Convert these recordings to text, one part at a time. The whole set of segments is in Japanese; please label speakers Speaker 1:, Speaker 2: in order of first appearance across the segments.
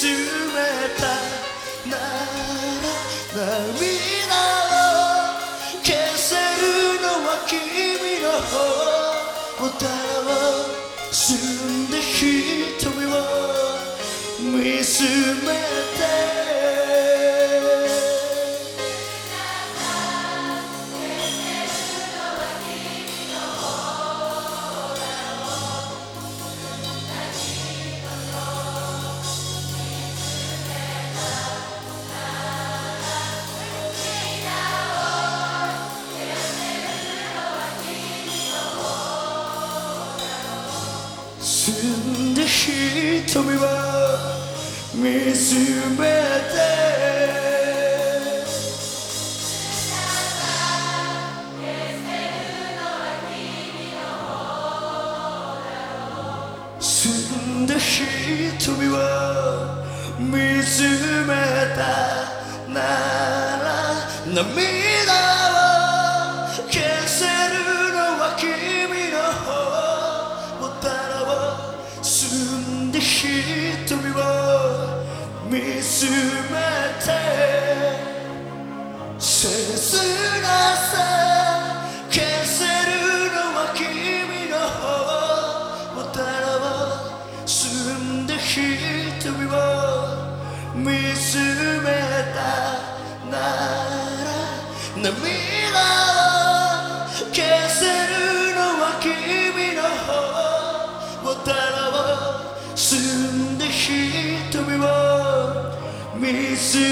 Speaker 1: しめたなら涙を消せるのは君の方だろ澄んで瞳を見つめて瞳を見つめて。澄んで瞳を見つめたなら涙見つめて切なさ消せるのは君の方をたらを澄んで瞳を見つめたなら涙見つめ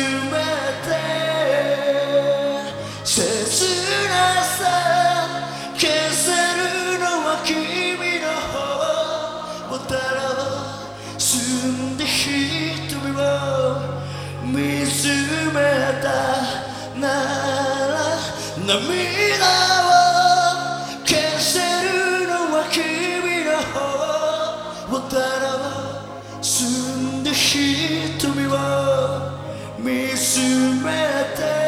Speaker 1: て切なさ消せるのは君の方。をた。らを澄んで瞳を見つめた。なら涙を消せるのは君の方。をた。らを澄んで瞳を見つめて